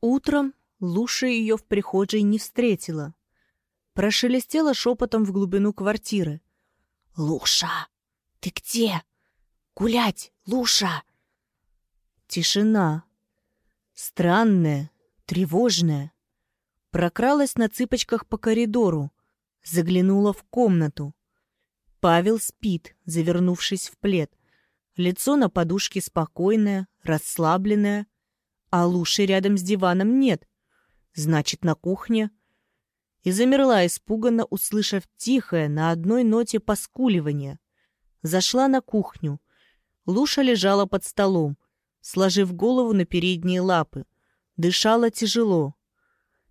Утром Луша ее в прихожей не встретила. Прошелестела шепотом в глубину квартиры. «Луша, ты где? Гулять, Луша!» Тишина. Странная, тревожная. Прокралась на цыпочках по коридору, заглянула в комнату. Павел спит, завернувшись в плед. Лицо на подушке спокойное, расслабленное, а Луши рядом с диваном нет. Значит, на кухне. И замерла испуганно, услышав тихое на одной ноте поскуливание. Зашла на кухню. Луша лежала под столом, сложив голову на передние лапы. Дышала тяжело.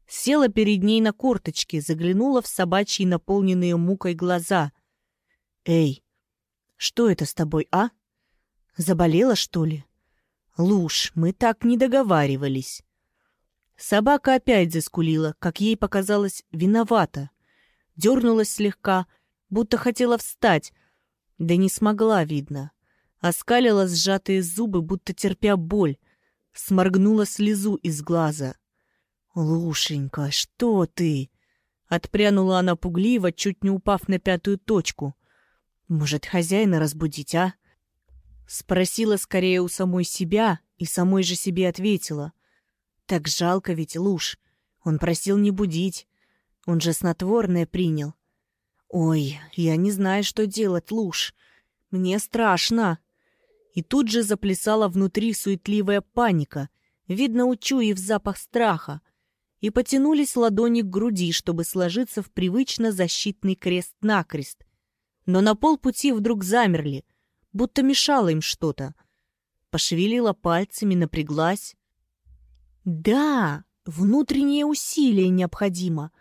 Села перед ней на корточки, заглянула в собачьи наполненные мукой глаза. «Эй, что это с тобой, а? Заболела, что ли?» «Луж, мы так не договаривались». Собака опять заскулила, как ей показалось, виновата. Дернулась слегка, будто хотела встать, да не смогла, видно. Оскалила сжатые зубы, будто терпя боль. Сморгнула слезу из глаза. «Лушенька, что ты?» Отпрянула она пугливо, чуть не упав на пятую точку. «Может, хозяина разбудить, а?» Спросила скорее у самой себя и самой же себе ответила. Так жалко ведь Луж. Он просил не будить. Он же снотворное принял. Ой, я не знаю, что делать, Луж. Мне страшно. И тут же заплясала внутри суетливая паника, видно, учуяв запах страха. И потянулись ладони к груди, чтобы сложиться в привычно защитный крест-накрест. Но на полпути вдруг замерли, будто мешало им что-то. Пошевелила пальцами, напряглась. Да, внутреннее усилие необходимо.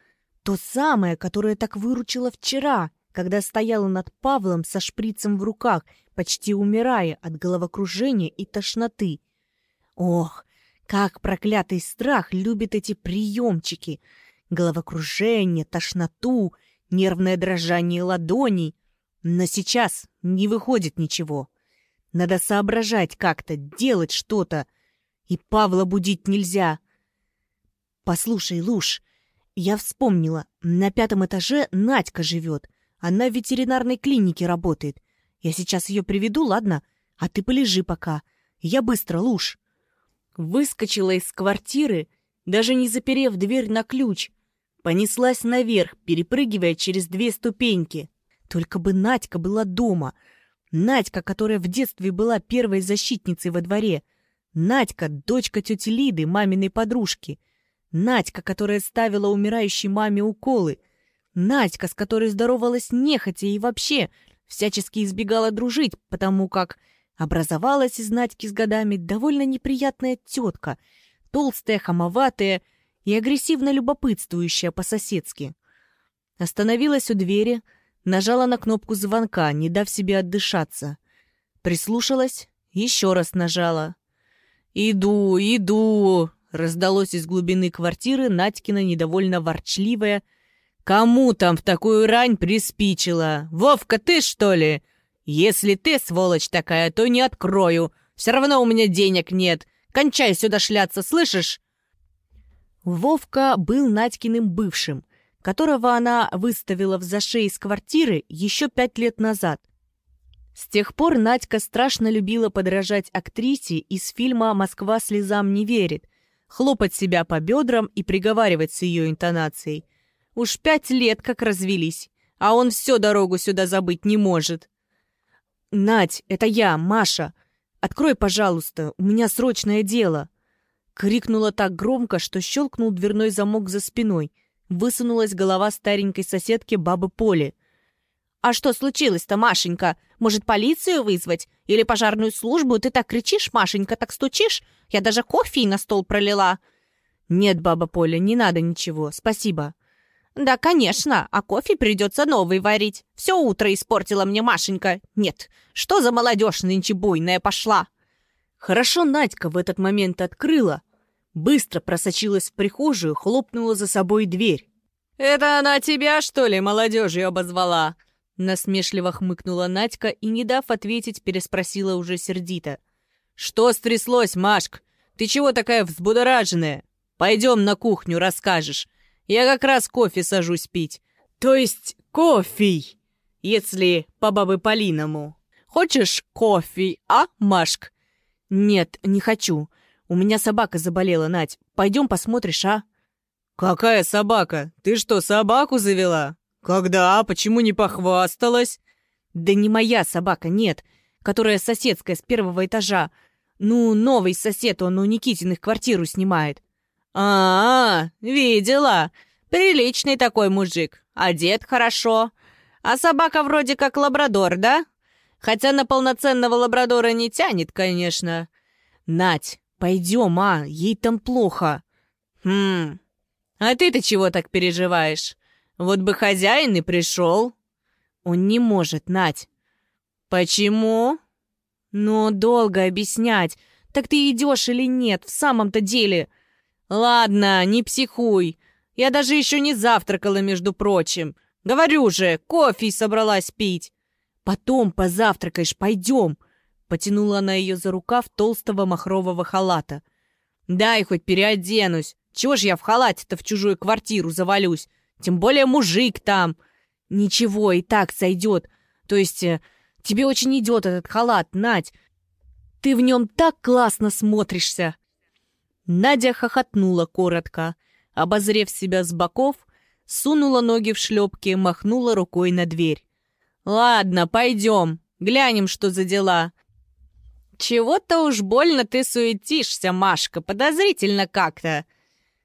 То самое, которое так выручило вчера, когда стояла над Павлом со шприцем в руках, почти умирая от головокружения и тошноты. Ох, как проклятый страх любит эти приемчики! Головокружение, тошноту, нервное дрожание ладоней. Но сейчас не выходит ничего. Надо соображать как-то, делать что-то, и Павла будить нельзя. Послушай, Луж, я вспомнила, на пятом этаже Надька живет. Она в ветеринарной клинике работает. Я сейчас ее приведу, ладно? А ты полежи пока. Я быстро, Луж. Выскочила из квартиры, даже не заперев дверь на ключ. Понеслась наверх, перепрыгивая через две ступеньки. Только бы Надька была дома. Надька, которая в детстве была первой защитницей во дворе — Надька, дочка тети Лиды, маминой подружки. Надька, которая ставила умирающей маме уколы. Надька, с которой здоровалась нехотя и вообще всячески избегала дружить, потому как образовалась из Надьки с годами довольно неприятная тетка, толстая, хамоватая и агрессивно любопытствующая по-соседски. Остановилась у двери, нажала на кнопку звонка, не дав себе отдышаться. Прислушалась, еще раз нажала. «Иду, иду!» — раздалось из глубины квартиры Надькина недовольно ворчливая. «Кому там в такую рань приспичило? Вовка, ты что ли? Если ты, сволочь такая, то не открою. Все равно у меня денег нет. Кончай сюда шляться, слышишь?» Вовка был Надькиным бывшим, которого она выставила в зашей из квартиры еще пять лет назад — с тех пор Надька страшно любила подражать актрисе из фильма «Москва слезам не верит», хлопать себя по бедрам и приговаривать с ее интонацией. Уж пять лет как развелись, а он всю дорогу сюда забыть не может. «Надь, это я, Маша. Открой, пожалуйста, у меня срочное дело!» Крикнула так громко, что щелкнул дверной замок за спиной. Высунулась голова старенькой соседки бабы Поли — «А что случилось-то, Машенька? Может, полицию вызвать? Или пожарную службу? Ты так кричишь, Машенька, так стучишь? Я даже кофе на стол пролила». «Нет, баба Поля, не надо ничего, спасибо». «Да, конечно, а кофе придется новый варить. Все утро испортила мне Машенька. Нет, что за молодежь нынче буйная пошла?» Хорошо Надька в этот момент открыла, быстро просочилась в прихожую, хлопнула за собой дверь. «Это она тебя, что ли, молодежью обозвала?» Насмешливо хмыкнула Надька и, не дав ответить, переспросила уже сердито. «Что стряслось, Машк? Ты чего такая взбудораженная? Пойдем на кухню, расскажешь. Я как раз кофе сажусь пить. То есть кофе, если по бабы Полиному. Хочешь кофе, а, Машк? Нет, не хочу. У меня собака заболела, Надь. Пойдем посмотришь, а? Какая собака? Ты что, собаку завела? Когда? Почему не похвасталась? Да не моя собака, нет. Которая соседская с первого этажа. Ну, новый сосед, он у Никитиных квартиру снимает. А, -а, -а видела. Приличный такой мужик. Одет хорошо. А собака вроде как лабрадор, да? Хотя на полноценного лабрадора не тянет, конечно. Нать, пойдем, а, ей там плохо. Хм, а ты-то чего так переживаешь? Вот бы хозяин и пришел. Он не может, Нать. Почему? Ну, долго объяснять. Так ты идешь или нет, в самом-то деле? Ладно, не психуй. Я даже еще не завтракала, между прочим. Говорю же, кофе собралась пить. Потом позавтракаешь, пойдем. Потянула она ее за рукав толстого махрового халата. Дай хоть переоденусь. Чего ж я в халате-то в чужую квартиру завалюсь? Тем более мужик там. Ничего, и так сойдет. То есть э, тебе очень идет этот халат, Надь. Ты в нем так классно смотришься. Надя хохотнула коротко, обозрев себя с боков, сунула ноги в шлепки, махнула рукой на дверь. «Ладно, пойдем, глянем, что за дела». «Чего-то уж больно ты суетишься, Машка, подозрительно как-то».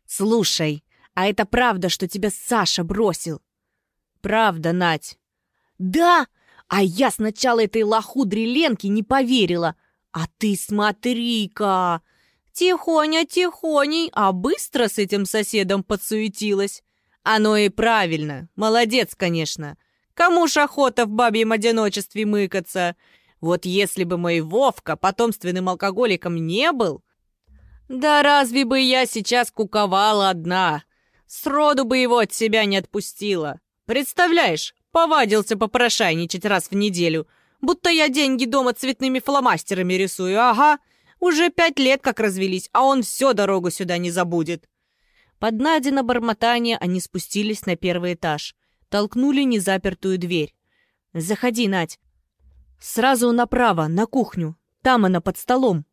«Слушай, а это правда, что тебя Саша бросил?» «Правда, Надь». «Да? А я сначала этой лохудре Ленке не поверила. А ты смотри-ка! Тихоня, тихоней, а быстро с этим соседом подсуетилась. Оно и правильно. Молодец, конечно. Кому ж охота в бабьем одиночестве мыкаться? Вот если бы мой Вовка потомственным алкоголиком не был... Да разве бы я сейчас куковала одна? Сроду бы его от себя не отпустила. Представляешь, повадился попрошайничать раз в неделю, будто я деньги дома цветными фломастерами рисую, ага. Уже пять лет как развелись, а он все дорогу сюда не забудет. Под Надино бормотание они спустились на первый этаж. Толкнули незапертую дверь. «Заходи, Надь. Сразу направо, на кухню. Там она под столом».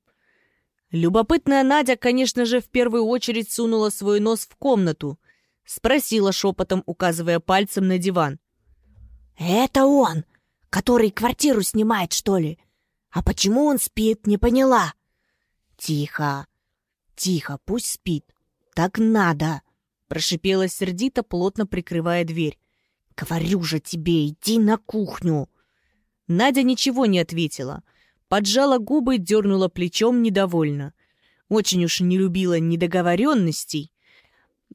Любопытная Надя, конечно же, в первую очередь сунула свой нос в комнату. Спросила шепотом, указывая пальцем на диван. «Это он, который квартиру снимает, что ли? А почему он спит, не поняла?» «Тихо, тихо, пусть спит. Так надо!» Прошипела сердито, плотно прикрывая дверь. «Говорю же тебе, иди на кухню!» Надя ничего не ответила. Поджала губы, дернула плечом недовольно. Очень уж не любила недоговоренностей.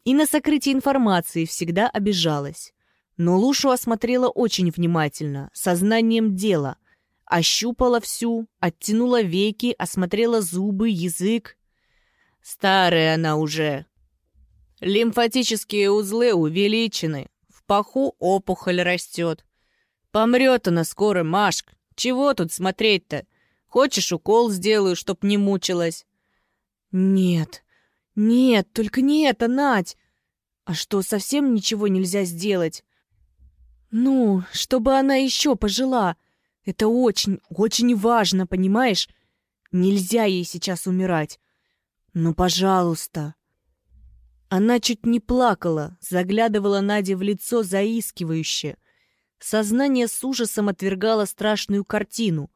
И на сокрытие информации всегда обижалась. Но Лушу осмотрела очень внимательно, сознанием дела. Ощупала всю, оттянула веки, осмотрела зубы, язык. Старая она уже. Лимфатические узлы увеличены. В паху опухоль растет. Помрет она скоро, Машк. Чего тут смотреть-то? Хочешь, укол сделаю, чтоб не мучилась? Нет, нет, только не это, Надь. А что, совсем ничего нельзя сделать? Ну, чтобы она еще пожила. Это очень, очень важно, понимаешь? Нельзя ей сейчас умирать. Ну, пожалуйста. Она чуть не плакала, заглядывала Наде в лицо заискивающе. Сознание с ужасом отвергало страшную картину.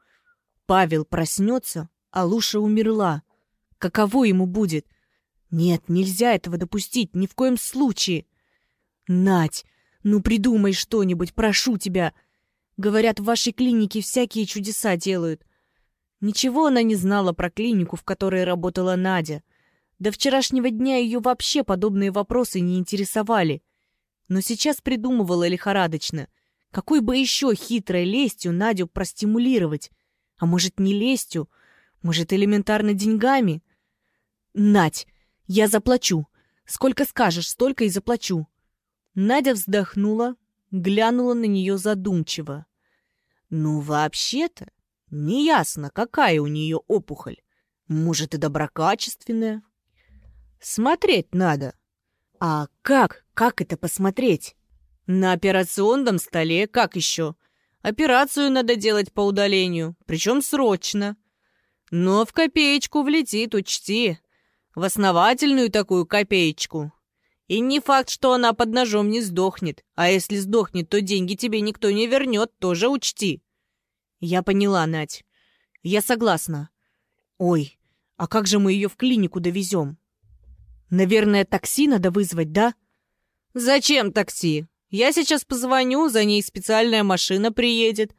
Павел проснется, а Луша умерла. Каково ему будет? Нет, нельзя этого допустить, ни в коем случае. Надь, ну придумай что-нибудь, прошу тебя. Говорят, в вашей клинике всякие чудеса делают. Ничего она не знала про клинику, в которой работала Надя. До вчерашнего дня ее вообще подобные вопросы не интересовали. Но сейчас придумывала лихорадочно. Какой бы еще хитрой лестью Надю простимулировать? А может, не лестью? Может, элементарно деньгами? Надь, я заплачу. Сколько скажешь, столько и заплачу. Надя вздохнула, глянула на нее задумчиво. «Ну, вообще-то, неясно, какая у нее опухоль. Может, и доброкачественная». Смотреть надо. А как? Как это посмотреть? На операционном столе, как еще? Операцию надо делать по удалению, причем срочно. Но в копеечку влетит, учти. В основательную такую копеечку. И не факт, что она под ножом не сдохнет. А если сдохнет, то деньги тебе никто не вернет, тоже учти. Я поняла, Надь. Я согласна. Ой, а как же мы ее в клинику довезем? Наверное, такси надо вызвать, да? Зачем такси? Я сейчас позвоню, за ней специальная машина приедет.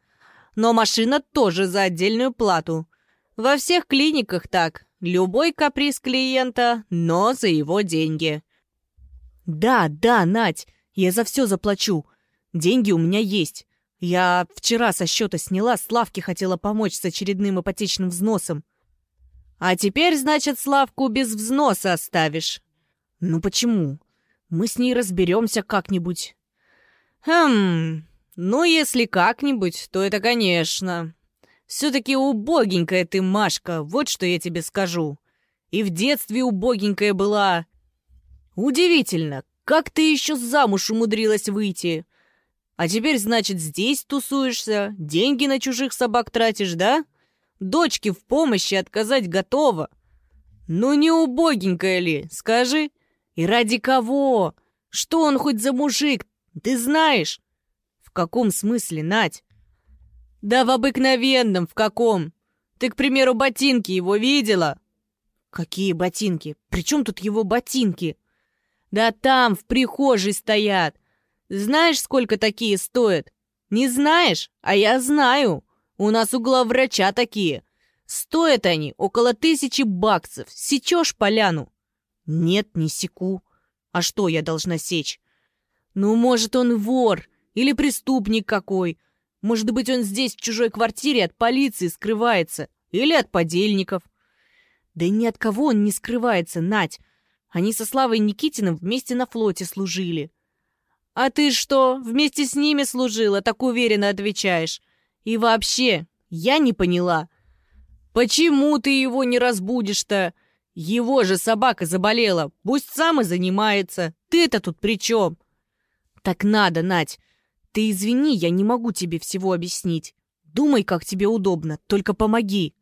Но машина тоже за отдельную плату. Во всех клиниках так. Любой каприз клиента, но за его деньги. Да, да, Надь, я за все заплачу. Деньги у меня есть. Я вчера со счета сняла, Славке хотела помочь с очередным ипотечным взносом. А теперь, значит, Славку без взноса оставишь. Ну почему? Мы с ней разберемся как-нибудь. Хм, ну если как-нибудь, то это конечно. Все-таки убогенькая ты, Машка, вот что я тебе скажу. И в детстве убогенькая была. Удивительно, как ты еще замуж умудрилась выйти. А теперь, значит, здесь тусуешься, деньги на чужих собак тратишь, да? Дочке в помощи отказать готова. Ну не убогенькая ли, скажи? И ради кого? Что он хоть за мужик, ты знаешь? В каком смысле, Надь? Да в обыкновенном, в каком? Ты, к примеру, ботинки его видела? Какие ботинки? При чем тут его ботинки? Да там, в прихожей стоят. Знаешь, сколько такие стоят? Не знаешь? А я знаю. У нас у главврача такие. Стоят они около тысячи баксов. Сечешь поляну? Нет, не секу. А что я должна сечь? Ну, может, он вор или преступник какой. Может быть, он здесь, в чужой квартире, от полиции скрывается. Или от подельников. Да ни от кого он не скрывается, Нать. Они со Славой Никитиным вместе на флоте служили. А ты что, вместе с ними служила, так уверенно отвечаешь? И вообще, я не поняла. Почему ты его не разбудишь-то? Его же собака заболела, пусть сам и занимается. Ты-то тут при чем? Так надо, Нать. Ты извини, я не могу тебе всего объяснить. Думай, как тебе удобно, только помоги.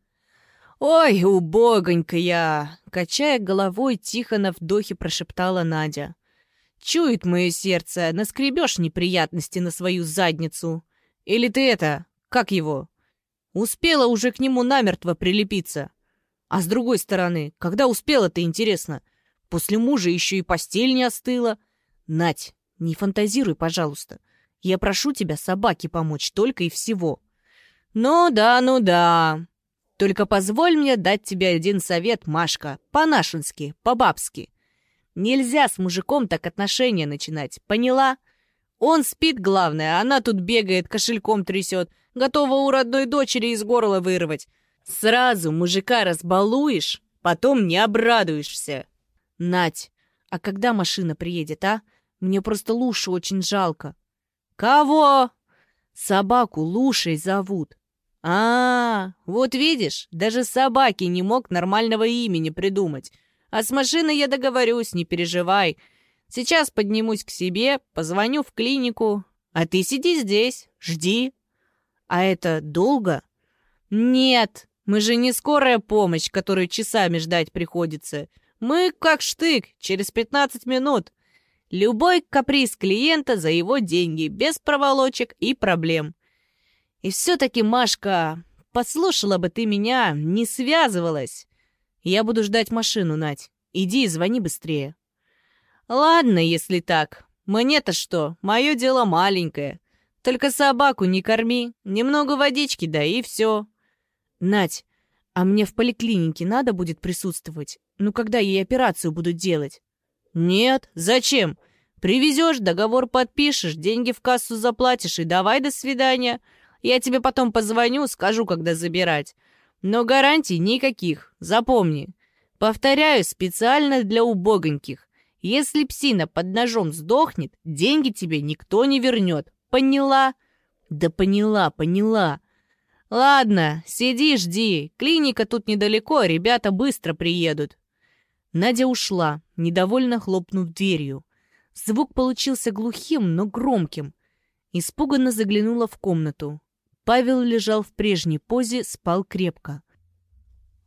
Ой, убогонька я! Качая головой, тихо на вдохе прошептала Надя. Чует мое сердце, наскребешь неприятности на свою задницу. Или ты это, как его? Успела уже к нему намертво прилепиться. А с другой стороны, когда успела-то, интересно? После мужа еще и постель не остыла. Нать, не фантазируй, пожалуйста. Я прошу тебя собаке помочь только и всего. Ну да, ну да. Только позволь мне дать тебе один совет, Машка, по-нашенски, по-бабски. Нельзя с мужиком так отношения начинать, поняла? Он спит, главное, а она тут бегает, кошельком трясет, готова у родной дочери из горла вырвать. Сразу мужика разбалуешь, потом не обрадуешься. Нать, а когда машина приедет, а? Мне просто Лушу очень жалко. Кого? Собаку Лушей зовут. А, -а, -а вот видишь, даже собаки не мог нормального имени придумать. А с машиной я договорюсь, не переживай. Сейчас поднимусь к себе, позвоню в клинику. А ты сиди здесь, жди. А это долго? Нет, мы же не скорая помощь, которую часами ждать приходится. Мы как штык, через 15 минут. Любой каприз клиента за его деньги, без проволочек и проблем. И все-таки, Машка, послушала бы ты меня, не связывалась. Я буду ждать машину, Надь. Иди и звони быстрее. Ладно, если так. Мне-то что, мое дело маленькое. Только собаку не корми, немного водички да и все. Надь, а мне в поликлинике надо будет присутствовать? Ну, когда ей операцию будут делать? «Нет, зачем? Привезешь, договор подпишешь, деньги в кассу заплатишь и давай до свидания. Я тебе потом позвоню, скажу, когда забирать. Но гарантий никаких, запомни. Повторяю, специально для убогоньких. Если псина под ножом сдохнет, деньги тебе никто не вернет. Поняла? Да поняла, поняла. Ладно, сиди, жди. Клиника тут недалеко, ребята быстро приедут. Надя ушла, недовольно хлопнув дверью. Звук получился глухим, но громким. Испуганно заглянула в комнату. Павел лежал в прежней позе, спал крепко.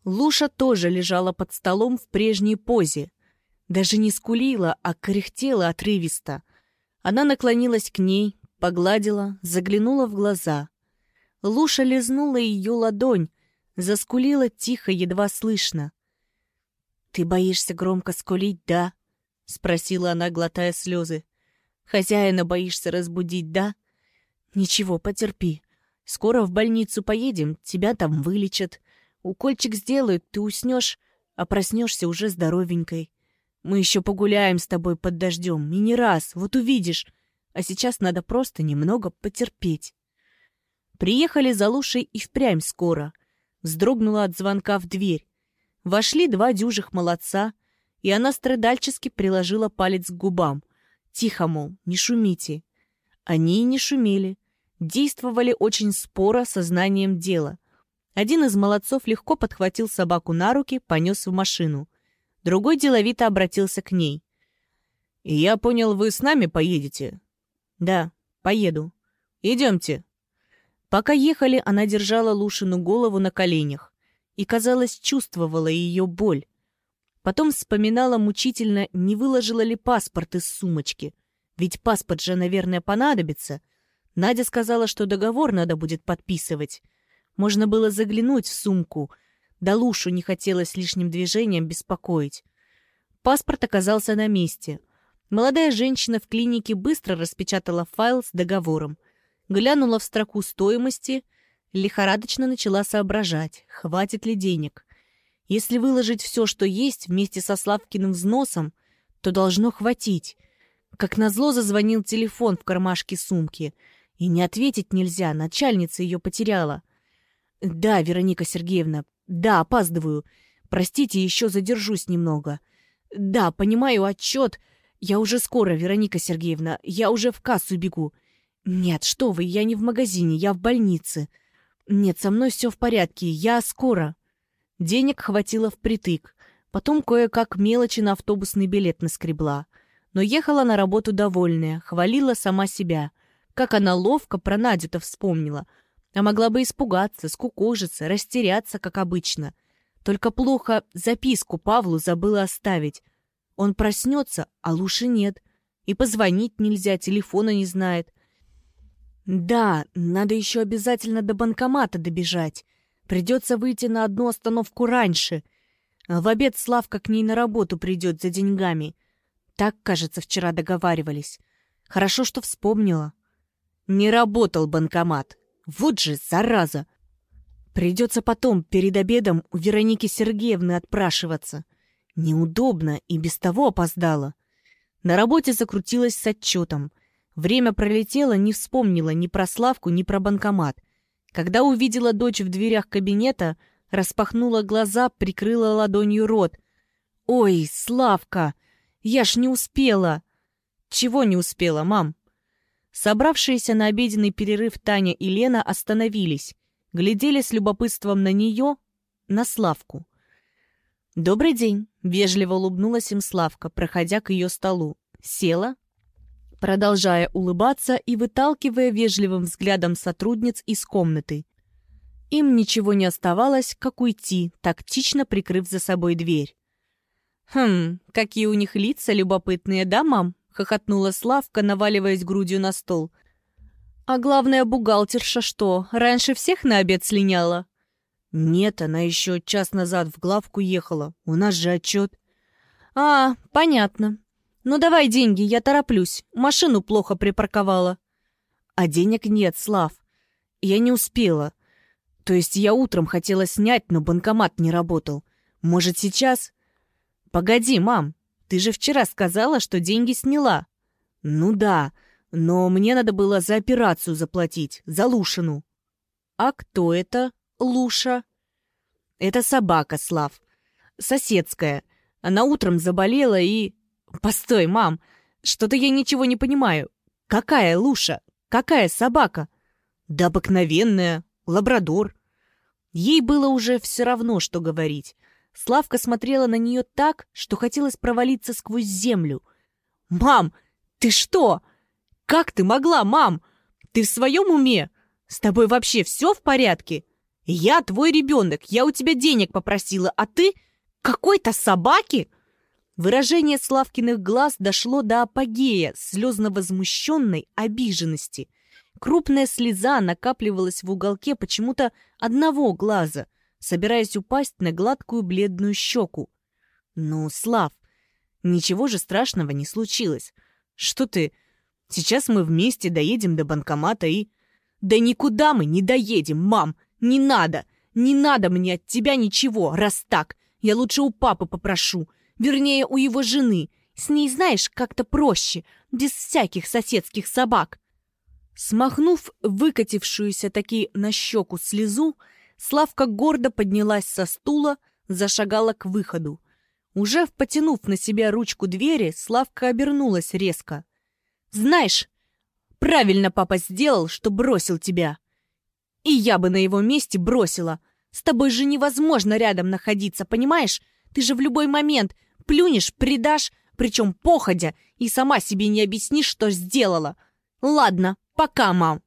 Луша тоже лежала под столом в прежней позе. Даже не скулила, а кряхтела отрывисто. Она наклонилась к ней, погладила, заглянула в глаза. Луша лизнула ее ладонь, заскулила тихо, едва слышно. «Ты боишься громко скулить, да?» — спросила она, глотая слезы. «Хозяина боишься разбудить, да?» «Ничего, потерпи. Скоро в больницу поедем, тебя там вылечат. Укольчик сделают, ты уснешь, а проснешься уже здоровенькой. Мы еще погуляем с тобой под дождем, и не раз, вот увидишь. А сейчас надо просто немного потерпеть». Приехали за Лушей и впрямь скоро. Вздрогнула от звонка в дверь. Вошли два дюжих молодца, и она страдальчески приложила палец к губам. Тихо, мол, не шумите. Они и не шумели. Действовали очень споро, сознанием дела. Один из молодцов легко подхватил собаку на руки, понес в машину. Другой деловито обратился к ней. «Я понял, вы с нами поедете?» «Да, поеду. Идемте». Пока ехали, она держала Лушину голову на коленях и, казалось, чувствовала ее боль. Потом вспоминала мучительно, не выложила ли паспорт из сумочки. Ведь паспорт же, наверное, понадобится. Надя сказала, что договор надо будет подписывать. Можно было заглянуть в сумку. Да Лушу не хотелось лишним движением беспокоить. Паспорт оказался на месте. Молодая женщина в клинике быстро распечатала файл с договором. Глянула в строку стоимости, лихорадочно начала соображать, хватит ли денег. Если выложить все, что есть, вместе со Славкиным взносом, то должно хватить. Как назло зазвонил телефон в кармашке сумки. И не ответить нельзя, начальница ее потеряла. «Да, Вероника Сергеевна, да, опаздываю. Простите, еще задержусь немного. Да, понимаю отчет. Я уже скоро, Вероника Сергеевна, я уже в кассу бегу. Нет, что вы, я не в магазине, я в больнице. Нет, со мной все в порядке, я скоро». Денег хватило впритык. Потом кое-как мелочи на автобусный билет наскребла. Но ехала на работу довольная, хвалила сама себя. Как она ловко про Надю-то вспомнила. А могла бы испугаться, скукожиться, растеряться, как обычно. Только плохо записку Павлу забыла оставить. Он проснется, а лучше нет. И позвонить нельзя, телефона не знает. Да, надо еще обязательно до банкомата добежать. Придется выйти на одну остановку раньше. В обед Славка к ней на работу придет за деньгами. Так, кажется, вчера договаривались. Хорошо, что вспомнила. Не работал банкомат. Вот же, зараза! Придется потом, перед обедом, у Вероники Сергеевны отпрашиваться. Неудобно и без того опоздала. На работе закрутилась с отчетом. Время пролетело, не вспомнила ни про Славку, ни про банкомат — когда увидела дочь в дверях кабинета, распахнула глаза, прикрыла ладонью рот. «Ой, Славка! Я ж не успела!» «Чего не успела, мам?» Собравшиеся на обеденный перерыв Таня и Лена остановились, глядели с любопытством на нее, на Славку. «Добрый день!» — вежливо улыбнулась им Славка, проходя к ее столу. Села, продолжая улыбаться и выталкивая вежливым взглядом сотрудниц из комнаты. Им ничего не оставалось, как уйти, тактично прикрыв за собой дверь. «Хм, какие у них лица любопытные, да, мам?» — хохотнула Славка, наваливаясь грудью на стол. «А главное, бухгалтерша что, раньше всех на обед слиняла?» «Нет, она еще час назад в главку ехала. У нас же отчет». «А, понятно. «Ну давай деньги, я тороплюсь. Машину плохо припарковала». «А денег нет, Слав. Я не успела. То есть я утром хотела снять, но банкомат не работал. Может, сейчас?» «Погоди, мам, ты же вчера сказала, что деньги сняла». «Ну да, но мне надо было за операцию заплатить, за Лушину». «А кто это, Луша?» «Это собака, Слав. Соседская. Она утром заболела и...» «Постой, мам, что-то я ничего не понимаю. Какая Луша? Какая собака?» «Да обыкновенная, лабрадор». Ей было уже все равно, что говорить. Славка смотрела на нее так, что хотелось провалиться сквозь землю. «Мам, ты что? Как ты могла, мам? Ты в своем уме? С тобой вообще все в порядке? Я твой ребенок, я у тебя денег попросила, а ты какой-то собаки?» Выражение Славкиных глаз дошло до апогея слезно-возмущенной обиженности. Крупная слеза накапливалась в уголке почему-то одного глаза, собираясь упасть на гладкую бледную щеку. «Ну, Слав, ничего же страшного не случилось. Что ты? Сейчас мы вместе доедем до банкомата и...» «Да никуда мы не доедем, мам! Не надо! Не надо мне от тебя ничего, раз так! Я лучше у папы попрошу!» Вернее, у его жены. С ней, знаешь, как-то проще, без всяких соседских собак. Смахнув выкатившуюся таки на щеку слезу, Славка гордо поднялась со стула, зашагала к выходу. Уже потянув на себя ручку двери, Славка обернулась резко. «Знаешь, правильно папа сделал, что бросил тебя. И я бы на его месте бросила. С тобой же невозможно рядом находиться, понимаешь? Ты же в любой момент Плюнешь, предашь, причем походя, и сама себе не объяснишь, что сделала. Ладно, пока, мам.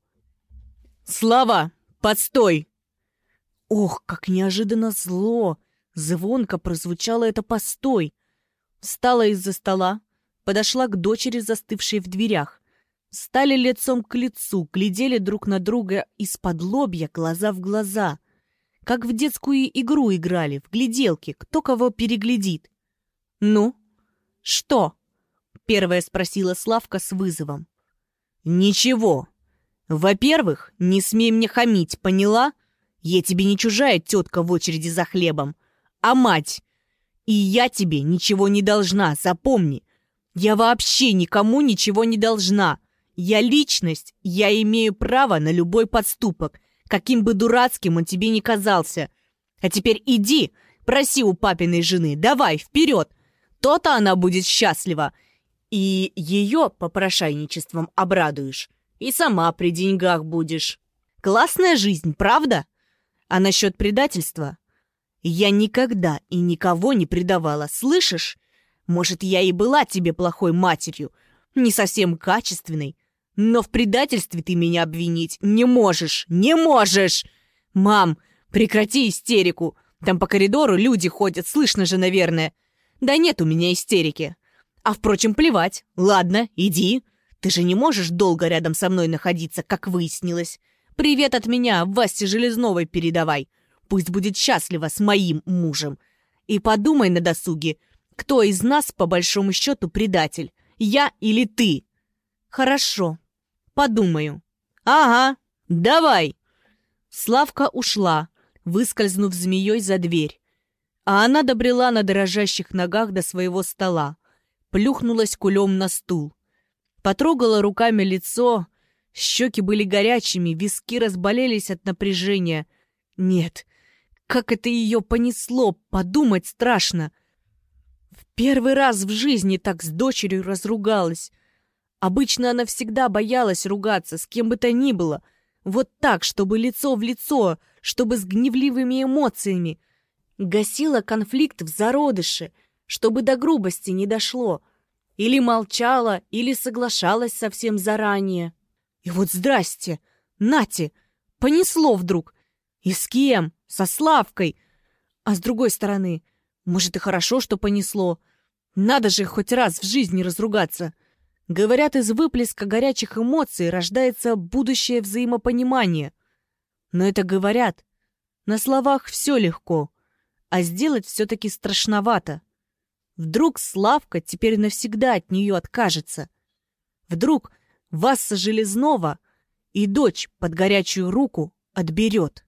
Слава, подстой! Ох, как неожиданно зло! Звонко прозвучало это «постой». Встала из-за стола, подошла к дочери, застывшей в дверях. Стали лицом к лицу, глядели друг на друга из-под лобья, глаза в глаза. Как в детскую игру играли, в гляделки, кто кого переглядит. «Ну, что?» — первая спросила Славка с вызовом. «Ничего. Во-первых, не смей мне хамить, поняла? Я тебе не чужая тетка в очереди за хлебом, а мать. И я тебе ничего не должна, запомни. Я вообще никому ничего не должна. Я личность, я имею право на любой подступок, каким бы дурацким он тебе ни казался. А теперь иди, проси у папиной жены, давай, вперед!» То-то она будет счастлива. И ее попрошайничеством обрадуешь. И сама при деньгах будешь. Классная жизнь, правда? А насчет предательства? Я никогда и никого не предавала, слышишь? Может, я и была тебе плохой матерью, не совсем качественной, но в предательстве ты меня обвинить не можешь, не можешь! Мам, прекрати истерику, там по коридору люди ходят, слышно же, наверное. Да нет у меня истерики. А впрочем, плевать. Ладно, иди. Ты же не можешь долго рядом со мной находиться, как выяснилось. Привет от меня Васе Железновой передавай. Пусть будет счастлива с моим мужем. И подумай на досуге, кто из нас, по большому счету, предатель? Я или ты? Хорошо. Подумаю. Ага, давай. Славка ушла, выскользнув змеей за дверь. А она добрела на дрожащих ногах до своего стола, плюхнулась кулем на стул. Потрогала руками лицо, щеки были горячими, виски разболелись от напряжения. Нет, как это ее понесло, подумать страшно. В первый раз в жизни так с дочерью разругалась. Обычно она всегда боялась ругаться, с кем бы то ни было. Вот так, чтобы лицо в лицо, чтобы с гневливыми эмоциями — гасила конфликт в зародыше, чтобы до грубости не дошло. Или молчала, или соглашалась совсем заранее. И вот здрасте, нате, понесло вдруг. И с кем? Со Славкой. А с другой стороны, может и хорошо, что понесло. Надо же хоть раз в жизни разругаться. Говорят, из выплеска горячих эмоций рождается будущее взаимопонимание. Но это говорят. На словах все легко а сделать все-таки страшновато. Вдруг Славка теперь навсегда от нее откажется. Вдруг Васса Железнова и дочь под горячую руку отберет.